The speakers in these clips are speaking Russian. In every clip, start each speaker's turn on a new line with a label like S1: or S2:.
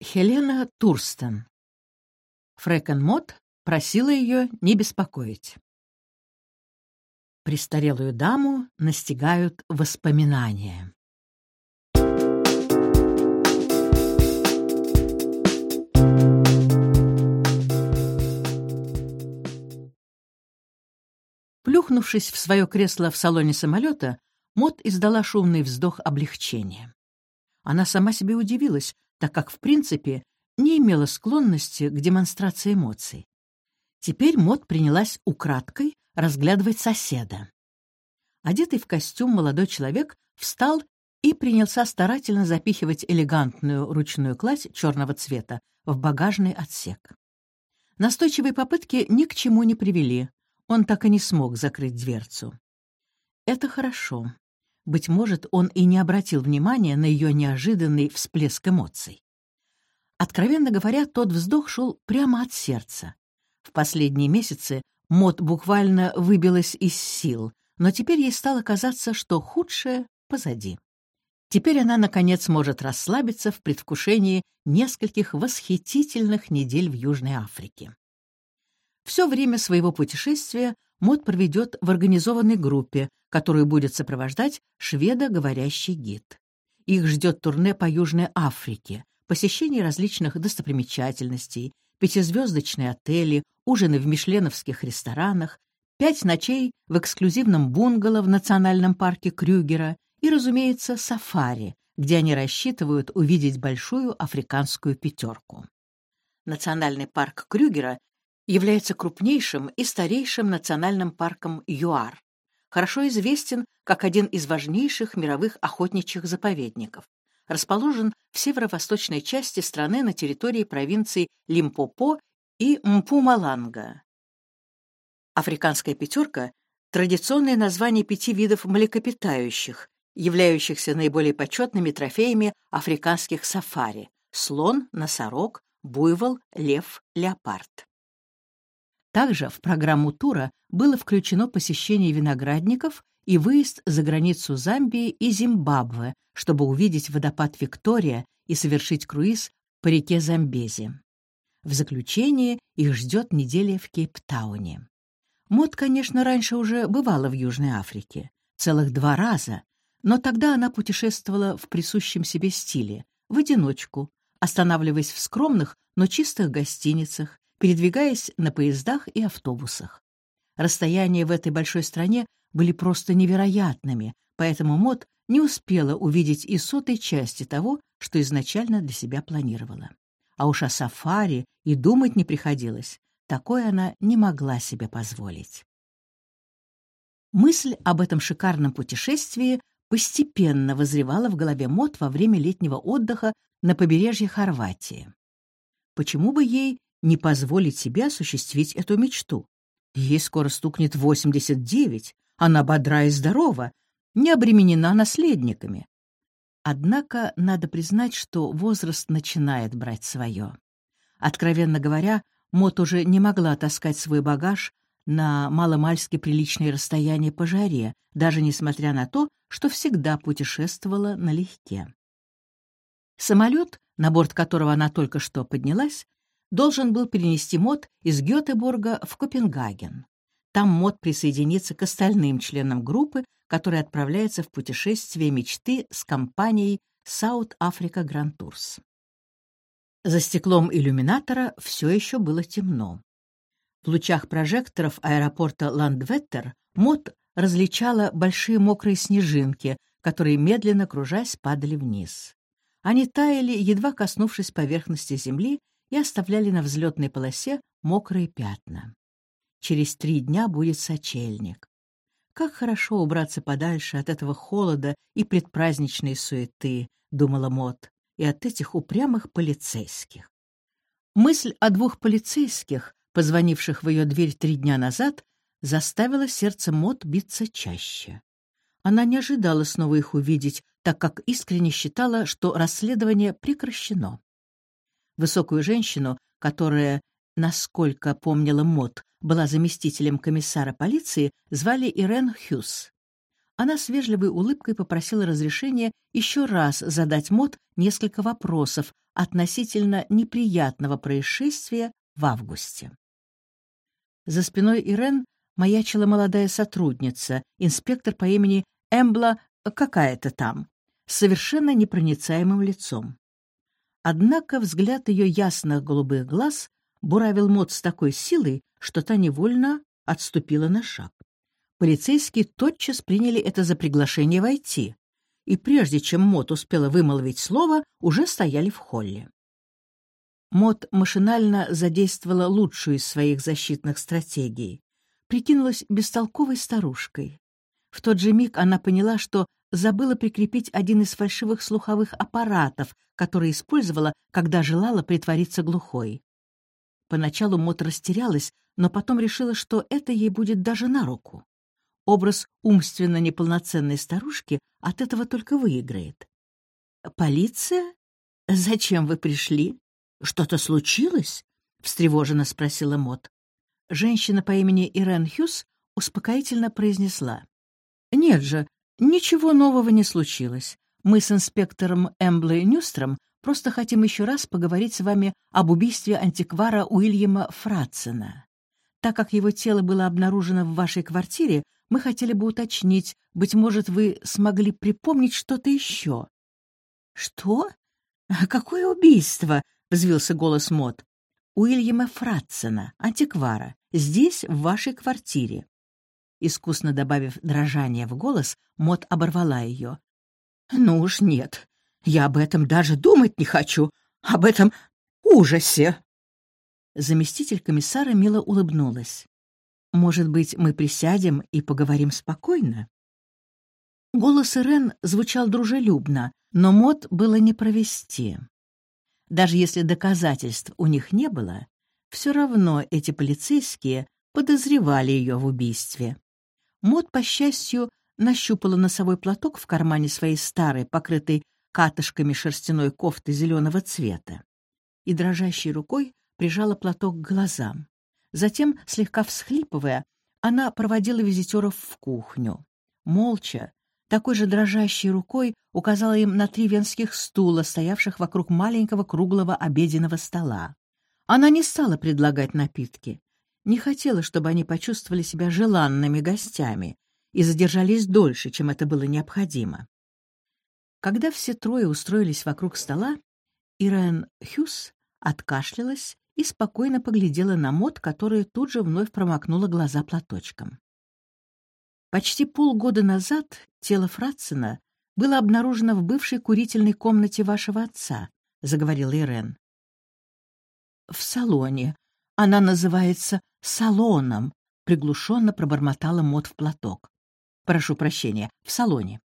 S1: Хелена Турстен. Фрэкен Мот просила ее не беспокоить. Престарелую даму настигают воспоминания. Плюхнувшись в свое кресло в салоне самолета, Мот издала шумный вздох облегчения. Она сама себе удивилась, так как, в принципе, не имела склонности к демонстрации эмоций. Теперь Мот принялась украдкой разглядывать соседа. Одетый в костюм молодой человек встал и принялся старательно запихивать элегантную ручную кладь черного цвета в багажный отсек. Настойчивые попытки ни к чему не привели. Он так и не смог закрыть дверцу. Это хорошо. Быть может, он и не обратил внимания на ее неожиданный всплеск эмоций. Откровенно говоря, тот вздох шел прямо от сердца. В последние месяцы Мот буквально выбилась из сил, но теперь ей стало казаться, что худшее позади. Теперь она, наконец, может расслабиться в предвкушении нескольких восхитительных недель в Южной Африке. Все время своего путешествия Мод проведет в организованной группе, которую будет сопровождать шведо-говорящий гид. Их ждет турне по Южной Африке, посещение различных достопримечательностей, пятизвездочные отели, ужины в мишленовских ресторанах, пять ночей в эксклюзивном бунгало в национальном парке Крюгера и, разумеется, сафари, где они рассчитывают увидеть большую африканскую пятерку. Национальный парк Крюгера является крупнейшим и старейшим национальным парком ЮАР. Хорошо известен как один из важнейших мировых охотничьих заповедников. Расположен в северо-восточной части страны на территории провинций Лимпопо и Мпумаланга. Африканская пятерка — традиционное название пяти видов млекопитающих, являющихся наиболее почетными трофеями африканских сафари — слон, носорог, буйвол, лев, леопард. Также в программу тура было включено посещение виноградников и выезд за границу Замбии и Зимбабве, чтобы увидеть водопад Виктория и совершить круиз по реке Замбези. В заключение их ждет неделя в Кейптауне. Мод, конечно, раньше уже бывала в Южной Африке, целых два раза, но тогда она путешествовала в присущем себе стиле, в одиночку, останавливаясь в скромных, но чистых гостиницах, передвигаясь на поездах и автобусах. Расстояния в этой большой стране были просто невероятными, поэтому Мод не успела увидеть и сотой части того, что изначально для себя планировала. А уж о сафари и думать не приходилось, такое она не могла себе позволить. Мысль об этом шикарном путешествии постепенно возревала в голове Мод во время летнего отдыха на побережье Хорватии. Почему бы ей не позволить себе осуществить эту мечту. Ей скоро стукнет 89, она бодра и здорова, не обременена наследниками. Однако надо признать, что возраст начинает брать свое. Откровенно говоря, Мот уже не могла таскать свой багаж на маломальски приличные расстояния по жаре, даже несмотря на то, что всегда путешествовала налегке. Самолет, на борт которого она только что поднялась, должен был перенести МОД из Гетеборга в Копенгаген. Там МОД присоединится к остальным членам группы, которая отправляется в путешествие мечты с компанией South Africa Grand Tours. За стеклом иллюминатора все еще было темно. В лучах прожекторов аэропорта Ландветтер МОД различала большие мокрые снежинки, которые, медленно кружась, падали вниз. Они таяли, едва коснувшись поверхности земли, и оставляли на взлетной полосе мокрые пятна. Через три дня будет сочельник. Как хорошо убраться подальше от этого холода и предпраздничной суеты, думала Мот, и от этих упрямых полицейских. Мысль о двух полицейских, позвонивших в ее дверь три дня назад, заставила сердце Мот биться чаще. Она не ожидала снова их увидеть, так как искренне считала, что расследование прекращено. Высокую женщину, которая, насколько помнила Мот, была заместителем комиссара полиции, звали Ирен Хьюз. Она с вежливой улыбкой попросила разрешения еще раз задать Мот несколько вопросов относительно неприятного происшествия в августе. За спиной Ирен маячила молодая сотрудница, инспектор по имени Эмбла какая-то там, с совершенно непроницаемым лицом. Однако взгляд ее ясных голубых глаз буравил Мот с такой силой, что та невольно отступила на шаг. Полицейские тотчас приняли это за приглашение войти, и прежде чем Мот успела вымолвить слово, уже стояли в холле. Мот машинально задействовала лучшую из своих защитных стратегий. Прикинулась бестолковой старушкой. В тот же миг она поняла, что забыла прикрепить один из фальшивых слуховых аппаратов, который использовала, когда желала притвориться глухой. Поначалу Мот растерялась, но потом решила, что это ей будет даже на руку. Образ умственно неполноценной старушки от этого только выиграет. «Полиция? Зачем вы пришли? Что-то случилось?» — встревоженно спросила Мот. Женщина по имени Ирен Хьюз успокоительно произнесла. «Нет же, ничего нового не случилось. Мы с инспектором Эмблой Нюстром просто хотим еще раз поговорить с вами об убийстве антиквара Уильяма Фратсена. Так как его тело было обнаружено в вашей квартире, мы хотели бы уточнить, быть может, вы смогли припомнить что-то еще». «Что? Какое убийство?» — взвился голос Мот. «Уильяма Фратсена, антиквара, здесь, в вашей квартире». Искусно добавив дрожание в голос, Мот оборвала ее. «Ну уж нет, я об этом даже думать не хочу, об этом ужасе!» Заместитель комиссара мило улыбнулась. «Может быть, мы присядем и поговорим спокойно?» Голос Ирен звучал дружелюбно, но мод было не провести. Даже если доказательств у них не было, все равно эти полицейские подозревали ее в убийстве. Мод, по счастью, нащупала носовой платок в кармане своей старой, покрытой катышками шерстяной кофты зеленого цвета, и дрожащей рукой прижала платок к глазам. Затем, слегка всхлипывая, она проводила визитеров в кухню. Молча, такой же дрожащей рукой указала им на три венских стула, стоявших вокруг маленького круглого обеденного стола. Она не стала предлагать напитки, не хотела, чтобы они почувствовали себя желанными гостями и задержались дольше, чем это было необходимо. Когда все трое устроились вокруг стола, Ирен Хьюз откашлялась и спокойно поглядела на Мот, которая тут же вновь промокнула глаза платочком. Почти полгода назад тело Фратсена было обнаружено в бывшей курительной комнате вашего отца, — заговорила Ирен. «В салоне. Она называется салоном», — приглушенно пробормотала Мот в платок. «Прошу прощения, в салоне.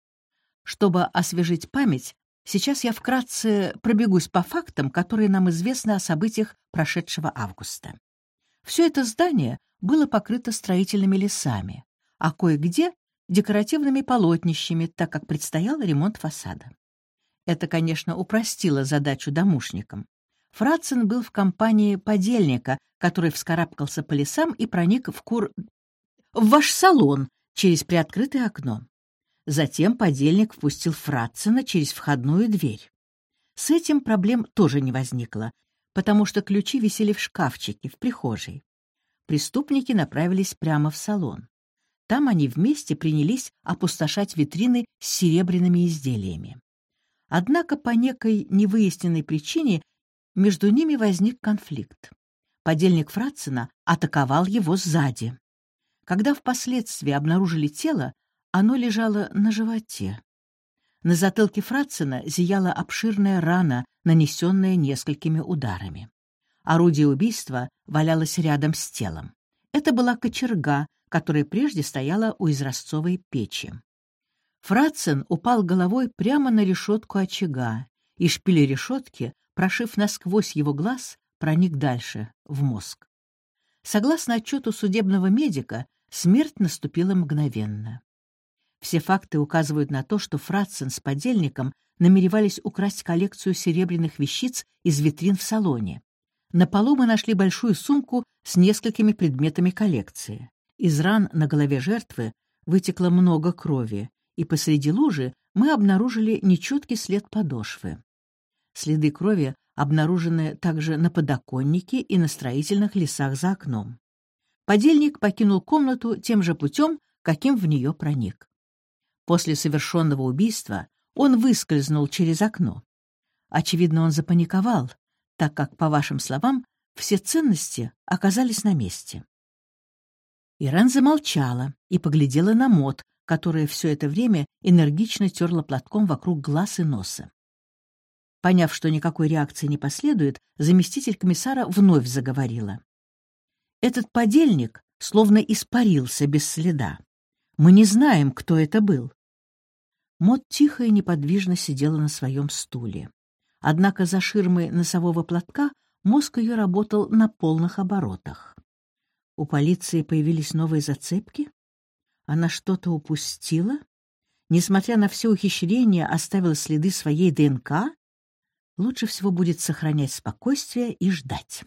S1: Чтобы освежить память, Сейчас я вкратце пробегусь по фактам, которые нам известны о событиях прошедшего августа. Все это здание было покрыто строительными лесами, а кое-где — декоративными полотнищами, так как предстоял ремонт фасада. Это, конечно, упростило задачу домушникам. Фрацин был в компании подельника, который вскарабкался по лесам и проник в кур... в ваш салон через приоткрытое окно. Затем подельник впустил Фратцена через входную дверь. С этим проблем тоже не возникло, потому что ключи висели в шкафчике в прихожей. Преступники направились прямо в салон. Там они вместе принялись опустошать витрины с серебряными изделиями. Однако по некой невыясненной причине между ними возник конфликт. Подельник Фратцена атаковал его сзади. Когда впоследствии обнаружили тело, оно лежало на животе. На затылке Фратцена зияла обширная рана, нанесенная несколькими ударами. Орудие убийства валялось рядом с телом. Это была кочерга, которая прежде стояла у изразцовой печи. Фратцен упал головой прямо на решетку очага, и шпиль решетки, прошив насквозь его глаз, проник дальше, в мозг. Согласно отчету судебного медика, смерть наступила мгновенно. Все факты указывают на то, что Фратсен с подельником намеревались украсть коллекцию серебряных вещиц из витрин в салоне. На полу мы нашли большую сумку с несколькими предметами коллекции. Из ран на голове жертвы вытекло много крови, и посреди лужи мы обнаружили нечеткий след подошвы. Следы крови обнаружены также на подоконнике и на строительных лесах за окном. Подельник покинул комнату тем же путем, каким в нее проник. После совершенного убийства он выскользнул через окно. Очевидно, он запаниковал, так как, по вашим словам, все ценности оказались на месте. Ирен замолчала и поглядела на Мот, которая все это время энергично терла платком вокруг глаз и носа. Поняв, что никакой реакции не последует, заместитель комиссара вновь заговорила. «Этот подельник словно испарился без следа. Мы не знаем, кто это был». Мот тихо и неподвижно сидела на своем стуле. Однако за ширмой носового платка мозг ее работал на полных оборотах. У полиции появились новые зацепки? Она что-то упустила? Несмотря на все ухищрения, оставила следы своей ДНК? Лучше всего будет сохранять спокойствие и ждать.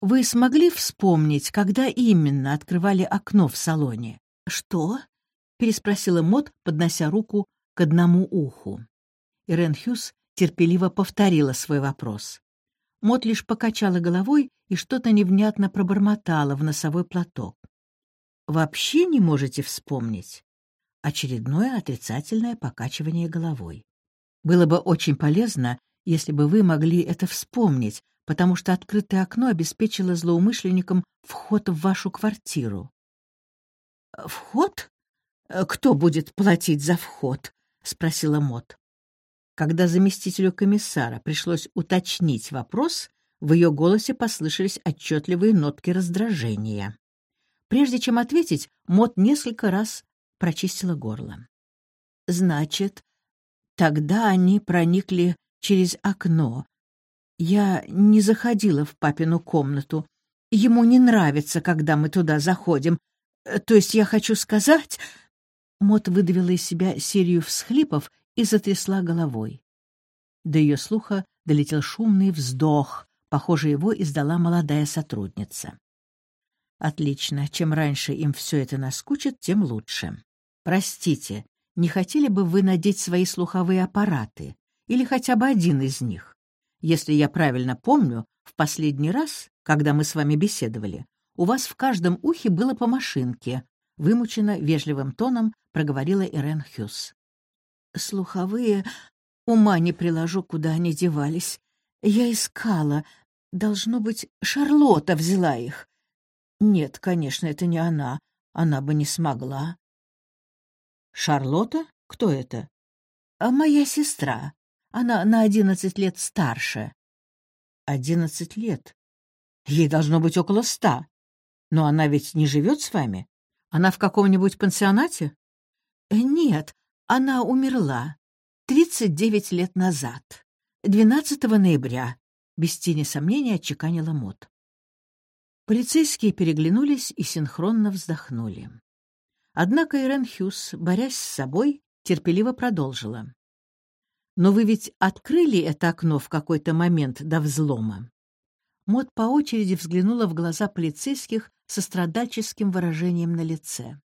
S1: Вы смогли вспомнить, когда именно открывали окно в салоне? Что? переспросила Мот, поднося руку к одному уху. Ирен Хьюз терпеливо повторила свой вопрос. Мот лишь покачала головой и что-то невнятно пробормотала в носовой платок. «Вообще не можете вспомнить?» Очередное отрицательное покачивание головой. Было бы очень полезно, если бы вы могли это вспомнить, потому что открытое окно обеспечило злоумышленникам вход в вашу квартиру. «Вход? Кто будет платить за вход?» — спросила Мот. Когда заместителю комиссара пришлось уточнить вопрос, в ее голосе послышались отчетливые нотки раздражения. Прежде чем ответить, Мот несколько раз прочистила горло. «Значит, тогда они проникли через окно. Я не заходила в папину комнату. Ему не нравится, когда мы туда заходим. То есть я хочу сказать...» Мот выдавила из себя серию всхлипов и затрясла головой. До ее слуха долетел шумный вздох. Похоже, его издала молодая сотрудница. Отлично. Чем раньше им все это наскучит, тем лучше. Простите, не хотели бы вы надеть свои слуховые аппараты? Или хотя бы один из них? Если я правильно помню, в последний раз, когда мы с вами беседовали, у вас в каждом ухе было по машинке, вымученно вежливым тоном проговорила Ирен Хьюз. «Слуховые... Ума не приложу, куда они девались. Я искала. Должно быть, Шарлотта взяла их. Нет, конечно, это не она. Она бы не смогла. Шарлотта? Кто это? А моя сестра. Она на одиннадцать лет старше. Одиннадцать лет? Ей должно быть около ста. Но она ведь не живет с вами? Она в каком-нибудь пансионате? Э, нет, она умерла. Тридцать девять лет назад. 12 ноября. Без тени сомнения отчеканила Мот. Полицейские переглянулись и синхронно вздохнули. Однако Ирен Хьюз, борясь с собой, терпеливо продолжила. «Но вы ведь открыли это окно в какой-то момент до взлома?» Мот по очереди взглянула в глаза полицейских со страдальческим выражением на лице.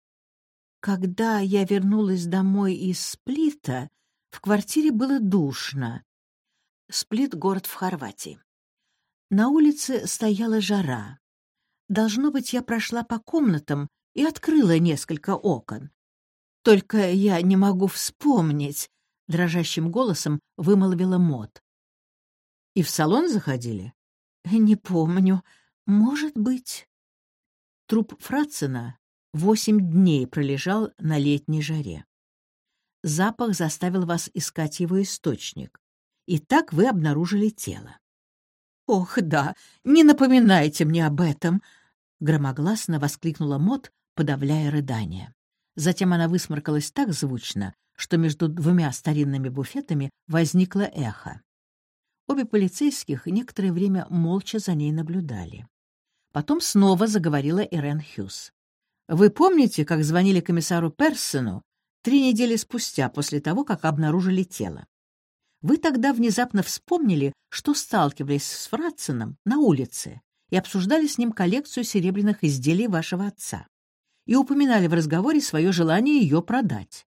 S1: Когда я вернулась домой из Сплита, в квартире было душно. Сплит — город в Хорватии. На улице стояла жара. Должно быть, я прошла по комнатам и открыла несколько окон. Только я не могу вспомнить, — дрожащим голосом вымолвила Мот. И в салон заходили? Не помню. Может быть. Труп Фрацина восемь дней пролежал на летней жаре. Запах заставил вас искать его источник. И так вы обнаружили тело. «Ох, да, не напоминайте мне об этом!» — громогласно воскликнула Мот, подавляя рыдание. Затем она высморкалась так звучно, что между двумя старинными буфетами возникло эхо. Обе полицейских некоторое время молча за ней наблюдали. Потом снова заговорила Ирен Хьюз. «Вы помните, как звонили комиссару Персону три недели спустя после того, как обнаружили тело? Вы тогда внезапно вспомнили, что сталкивались с Фратсеном на улице и обсуждали с ним коллекцию серебряных изделий вашего отца. И упоминали в разговоре свое желание ее продать.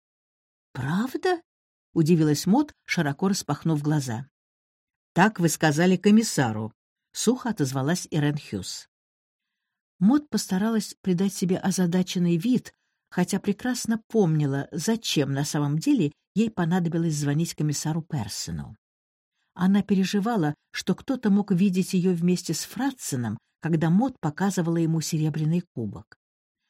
S1: «Правда?» — удивилась Мот, широко распахнув глаза. Так вы сказали комиссару», — сухо отозвалась Ирен Хьюз. Мод постаралась придать себе озадаченный вид, хотя прекрасно помнила, зачем на самом деле ей понадобилось звонить комиссару Персону. Она переживала, что кто-то мог видеть ее вместе с Фратсеном, когда Мод показывала ему серебряный кубок.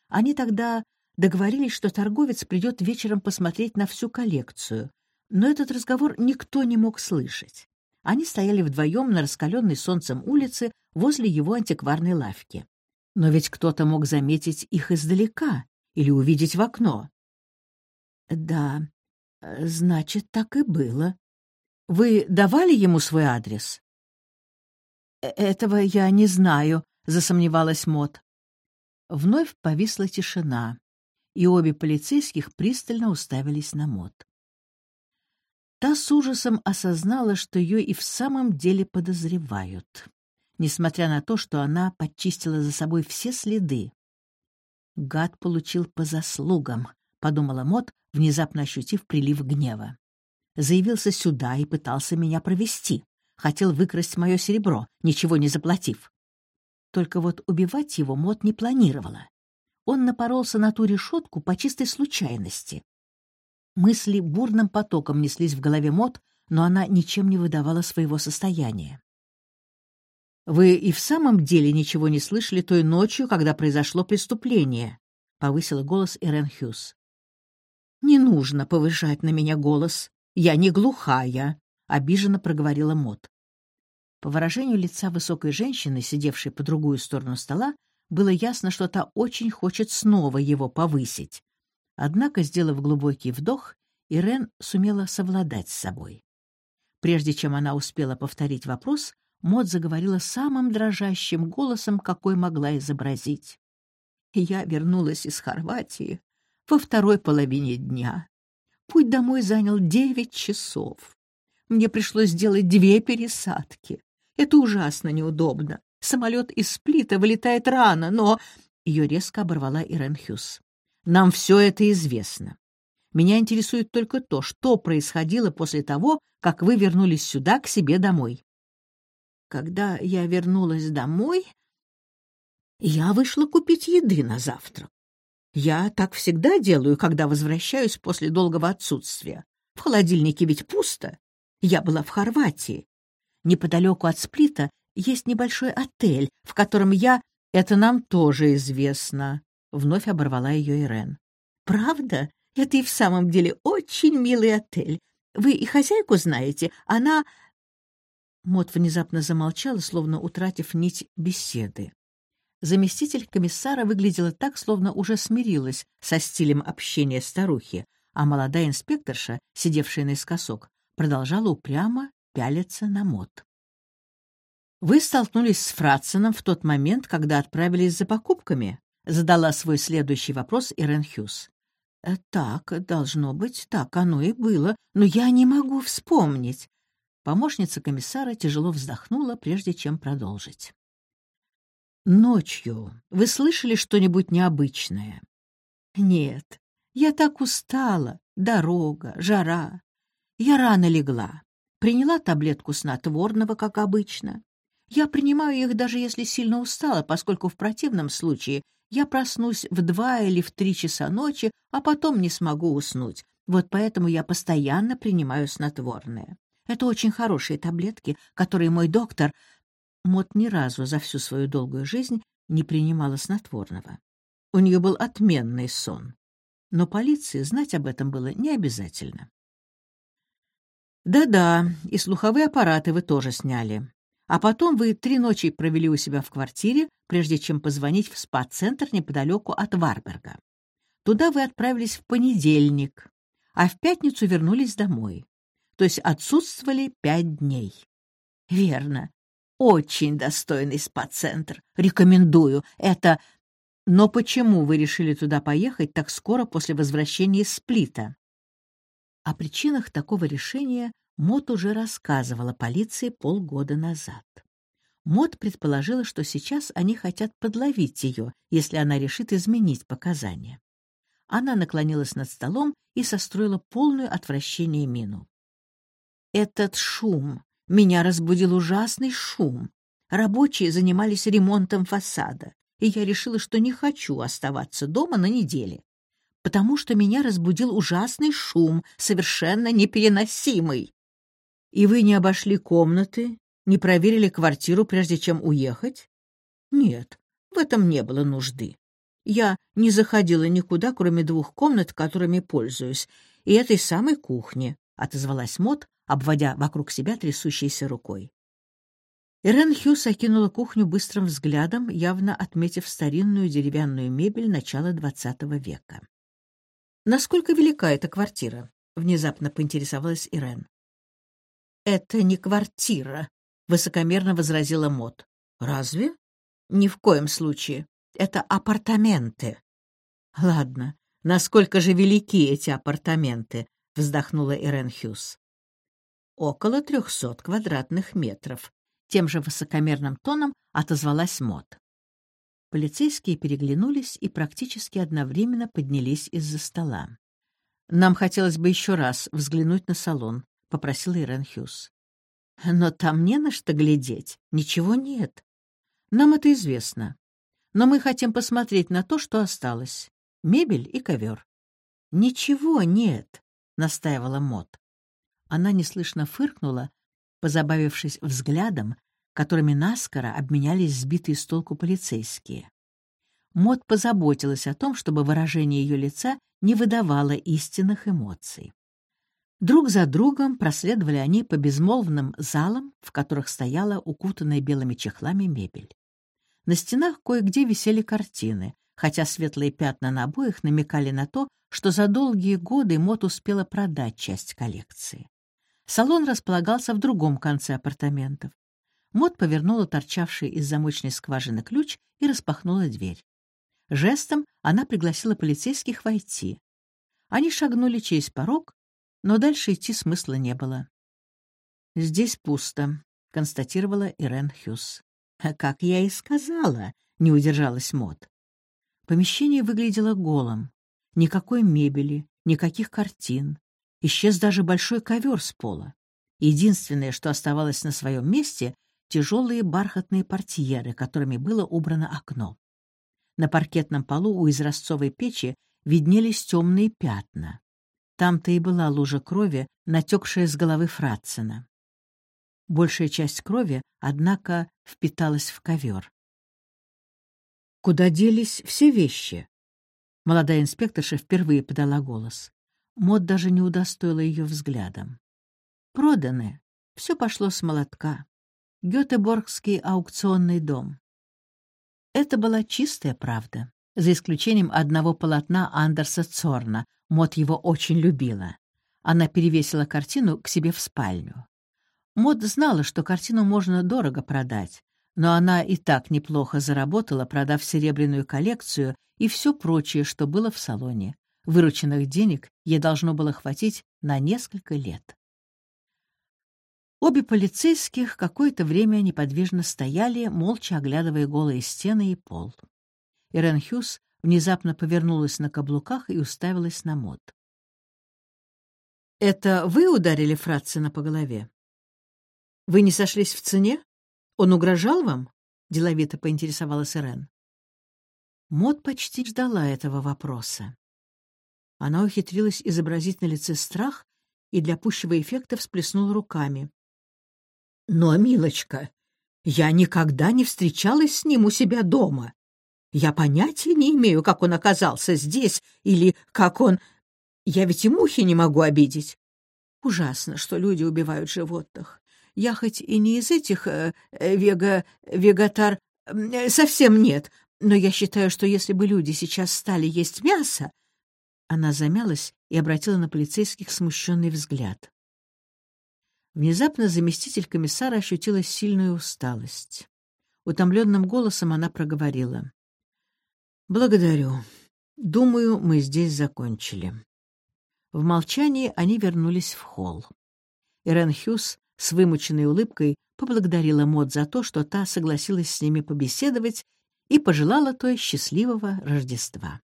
S1: Они тогда договорились, что торговец придет вечером посмотреть на всю коллекцию, но этот разговор никто не мог слышать. Они стояли вдвоем на раскаленной солнцем улице возле его антикварной лавки. Но ведь кто-то мог заметить их издалека или увидеть в окно. Да, значит, так и было. Вы давали ему свой адрес? «Э, этого я не знаю, засомневалась Мот. Вновь повисла тишина, и обе полицейских пристально уставились на Мот. Та с ужасом осознала, что ее и в самом деле подозревают, несмотря на то, что она подчистила за собой все следы. «Гад получил по заслугам», — подумала Мот, внезапно ощутив прилив гнева. «Заявился сюда и пытался меня провести. Хотел выкрасть мое серебро, ничего не заплатив. Только вот убивать его Мот не планировала. Он напоролся на ту решетку по чистой случайности. Мысли бурным потоком неслись в голове Мот, но она ничем не выдавала своего состояния. «Вы и в самом деле ничего не слышали той ночью, когда произошло преступление?» — повысила голос Ирен Хьюз. «Не нужно повышать на меня голос. Я не глухая», — обиженно проговорила Мот. По выражению лица высокой женщины, сидевшей по другую сторону стола, было ясно, что та очень хочет снова его повысить. Однако, сделав глубокий вдох, Ирен сумела совладать с собой. Прежде чем она успела повторить вопрос, Мод заговорила самым дрожащим голосом, какой могла изобразить. «Я вернулась из Хорватии во второй половине дня. Путь домой занял девять часов. Мне пришлось сделать две пересадки. Это ужасно неудобно. Самолет из Сплита вылетает рано, но...» Ее резко оборвала Ирен Хьюз. Нам все это известно. Меня интересует только то, что происходило после того, как вы вернулись сюда, к себе домой. Когда я вернулась домой, я вышла купить еды на завтрак. Я так всегда делаю, когда возвращаюсь после долгого отсутствия. В холодильнике ведь пусто. Я была в Хорватии. Неподалеку от Сплита есть небольшой отель, в котором я... Это нам тоже известно, — вновь оборвала ее Ирен. «Правда? Это и в самом деле очень милый отель. Вы и хозяйку знаете? Она...» Мот внезапно замолчала, словно утратив нить беседы. Заместитель комиссара выглядела так, словно уже смирилась со стилем общения старухи, а молодая инспекторша, сидевшая наискосок, продолжала упрямо пялиться на Мот. «Вы столкнулись с Фратсеном в тот момент, когда отправились за покупками?» Задала свой следующий вопрос Ирен Хьюз. «Э, «Так, должно быть, так оно и было, но я не могу вспомнить». Помощница комиссара тяжело вздохнула, прежде чем продолжить. «Ночью вы слышали что-нибудь необычное?» «Нет, я так устала. Дорога, жара. Я рано легла. Приняла таблетку снотворного, как обычно. Я принимаю их даже если сильно устала, поскольку в противном случае я проснусь в два или в три часа ночи, а потом не смогу уснуть. Вот поэтому я постоянно принимаю снотворное. Это очень хорошие таблетки, которые мой доктор... Мот ни разу за всю свою долгую жизнь не принимала снотворного. У нее был отменный сон. Но полиции знать об этом было не обязательно. Да-да, и слуховые аппараты вы тоже сняли. А потом вы три ночи провели у себя в квартире, прежде чем позвонить в спа-центр неподалеку от Варберга. Туда вы отправились в понедельник, а в пятницу вернулись домой. То есть отсутствовали пять дней. Верно. Очень достойный спа-центр. Рекомендую. Это... Но почему вы решили туда поехать так скоро после возвращения из Сплита? О причинах такого решения Мот уже рассказывала полиции полгода назад. Мот предположила, что сейчас они хотят подловить ее, если она решит изменить показания. Она наклонилась над столом и состроила полную отвращение мину. «Этот шум Меня разбудил ужасный шум. Рабочие занимались ремонтом фасада, и я решила, что не хочу оставаться дома на неделе, потому что меня разбудил ужасный шум, совершенно непереносимый. И вы не обошли комнаты, не проверили квартиру, прежде чем уехать? Нет, в этом не было нужды. Я не заходила никуда, кроме двух комнат, которыми пользуюсь, и этой самой кухни, — отозвалась Мот, обводя вокруг себя трясущейся рукой. Ирен Хьюз окинула кухню быстрым взглядом, явно отметив старинную деревянную мебель начала XX века. «Насколько велика эта квартира?» — внезапно поинтересовалась Ирен. «Это не квартира», — высокомерно возразила Мот. «Разве?» «Ни в коем случае. Это апартаменты». «Ладно, насколько же велики эти апартаменты?» — вздохнула Ирен Хьюз. «Около трехсот квадратных метров», — тем же высокомерным тоном отозвалась Мот. Полицейские переглянулись и практически одновременно поднялись из-за стола. «Нам хотелось бы еще раз взглянуть на салон», — попросила Ирен Хьюз. Но там не на что глядеть, ничего нет. Нам это известно. Но мы хотим посмотреть на то, что осталось. Мебель и ковер. Ничего нет, настаивала Мот. Она неслышно фыркнула, позабавившись взглядом, которыми наскоро обменялись сбитые с толку полицейские. Мот позаботилась о том, чтобы выражение ее лица не выдавало истинных эмоций. Друг за другом проследовали они по безмолвным залам, в которых стояла укутанная белыми чехлами мебель. На стенах кое-где висели картины, хотя светлые пятна на обоих намекали на то, что за долгие годы Мот успела продать часть коллекции. Салон располагался в другом конце апартаментов. Мот повернула торчавший из замочной скважины ключ и распахнула дверь. Жестом она пригласила полицейских войти. Они шагнули через порог но дальше идти смысла не было. «Здесь пусто», — констатировала Ирен Хьюз. «Как я и сказала», — не удержалась Мот. Помещение выглядело голым. Никакой мебели, никаких картин. Исчез даже большой ковер с пола. Единственное, что оставалось на своем месте — тяжелые бархатные портьеры, которыми было убрано окно. На паркетном полу у изразцовой печи виднелись темные пятна. Там-то и была лужа крови, натекшая с головы Фратсена. Большая часть крови, однако, впиталась в ковер. Куда делись все вещи? Молодая инспекторша впервые подала голос. Мод даже не удостоила ее взглядом. Проданы. Все пошло с молотка. Гетеборгский аукционный дом. Это была чистая правда, за исключением одного полотна Андерса Цорна, Мот его очень любила. Она перевесила картину к себе в спальню. Мот знала, что картину можно дорого продать, но она и так неплохо заработала, продав серебряную коллекцию и все прочее, что было в салоне. Вырученных денег ей должно было хватить на несколько лет. Обе полицейских какое-то время неподвижно стояли, молча оглядывая голые стены и пол. Ирен Хьюз внезапно повернулась на каблуках и уставилась на мод. «Это вы ударили Фратсена по голове? Вы не сошлись в цене? Он угрожал вам?» — деловито поинтересовалась Ирен. Мод почти ждала этого вопроса. Она ухитрилась изобразить на лице страх и для пущего эффекта всплеснула руками. «Но, милочка, я никогда не встречалась с ним у себя дома. Я понятия не имею, как он оказался здесь или как он... Я ведь и мухи не могу обидеть. Ужасно, что люди убивают животных. Я хоть и не из этих э, э вега... вегатар... Э, совсем нет, но я считаю, что если бы люди сейчас стали есть мясо... Она замялась и обратила на полицейских смущенный взгляд. Внезапно заместитель комиссара ощутила сильную усталость. Утомленным голосом она проговорила. «Благодарю. Думаю, мы здесь закончили». В молчании они вернулись в холл. Ирен Хьюз с вымученной улыбкой поблагодарила Мод за то, что та согласилась с ними побеседовать и пожелала той счастливого Рождества.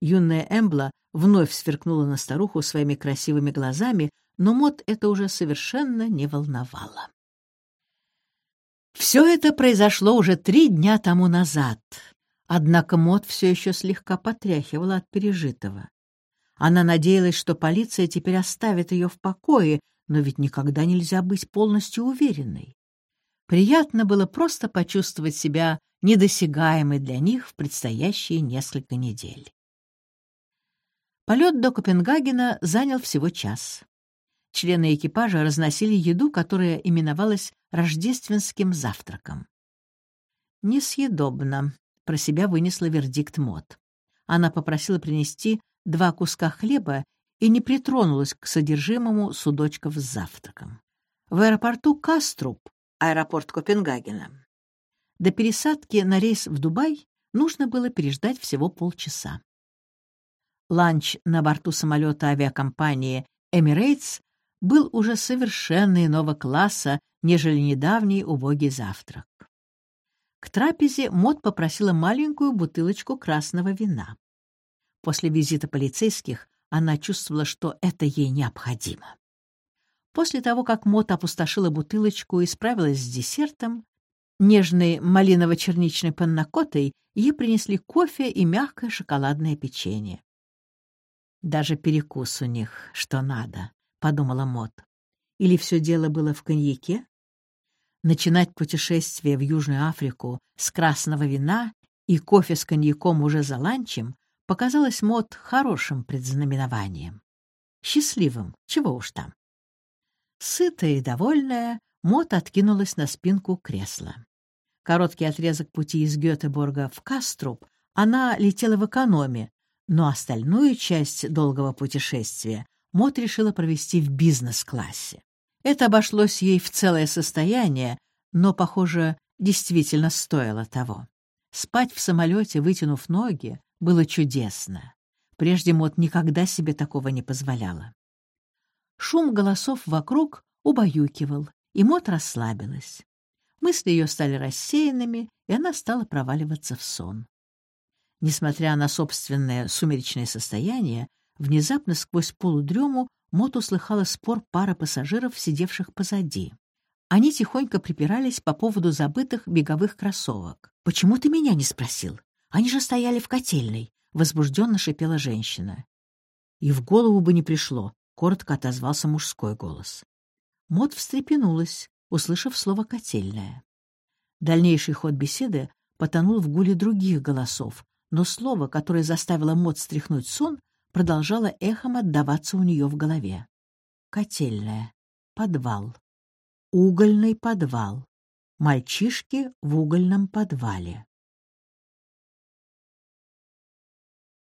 S1: Юная Эмбла вновь сверкнула на старуху своими красивыми глазами, но Мод это уже совершенно не волновало. Все это произошло уже три дня тому назад. Однако Мот все еще слегка потряхивала от пережитого. Она надеялась, что полиция теперь оставит ее в покое, но ведь никогда нельзя быть полностью уверенной. Приятно было просто почувствовать себя недосягаемой для них в предстоящие несколько недель. Полет до Копенгагена занял всего час. Члены экипажа разносили еду, которая именовалась рождественским завтраком. «Несъедобно», — про себя вынесла вердикт Мот. Она попросила принести два куска хлеба и не притронулась к содержимому судочков с завтраком. В аэропорту Каструб, аэропорт Копенгагена, до пересадки на рейс в Дубай нужно было переждать всего полчаса. Ланч на борту самолета авиакомпании Emirates был уже совершенно иного класса, нежели недавний убогий завтрак. К трапезе Мот попросила маленькую бутылочку красного вина. После визита полицейских она чувствовала, что это ей необходимо. После того, как Мот опустошила бутылочку и справилась с десертом, нежной малиново-черничной паннакотой ей принесли кофе и мягкое шоколадное печенье. Даже перекус у них, что надо, — подумала Мот. Или все дело было в коньяке? Начинать путешествие в Южную Африку с красного вина и кофе с коньяком уже за ланчем показалось Мот хорошим предзнаменованием. Счастливым, чего уж там. Сытая и довольная, Мот откинулась на спинку кресла. Короткий отрезок пути из Гетеборга в Каструб она летела в экономе, но остальную часть долгого путешествия Мот решила провести в бизнес-классе. Это обошлось ей в целое состояние, но, похоже, действительно стоило того. Спать в самолете, вытянув ноги, было чудесно. Прежде Мот никогда себе такого не позволяла. Шум голосов вокруг убаюкивал, и Мот расслабилась. Мысли ее стали рассеянными, и она стала проваливаться в сон. Несмотря на собственное сумеречное состояние, внезапно сквозь полудрему Мот услыхала спор пары пассажиров, сидевших позади. Они тихонько припирались по поводу забытых беговых кроссовок. «Почему ты меня не спросил? Они же стояли в котельной», — возбужденно шипела женщина. И в голову бы не пришло, — коротко отозвался мужской голос. Мот встрепенулась, услышав слово «котельная». Дальнейший ход беседы потонул в гуле других голосов, но слово, которое заставило Мот стряхнуть сон, продолжало эхом отдаваться у нее в голове. Котельная. Подвал. Угольный подвал. Мальчишки в угольном подвале.